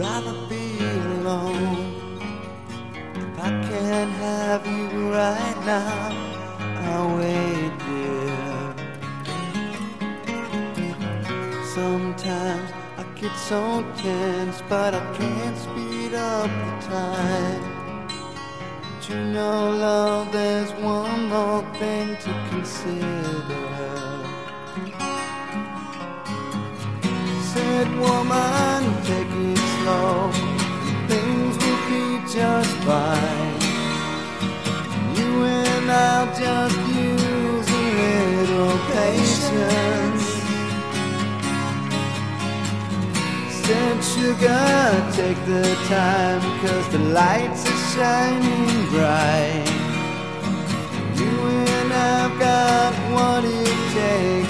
rather be alone. If I can't have you right now I'll wait there. Sometimes I get so tense But I can't speed up the time. But you know, love, there's one more thing to consider. Said, woman, take Things will be just fine. You and I'll just use a little patience. Said, sugar, take the time, cause the lights are shining bright. You and I've got what it takes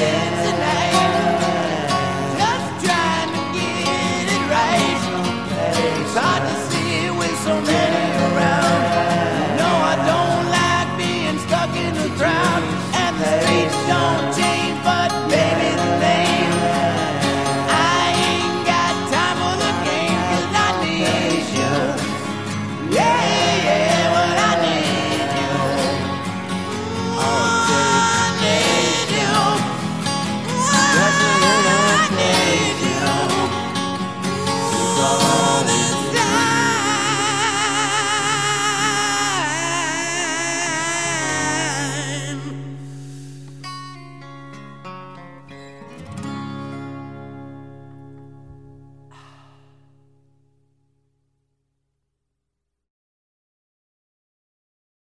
again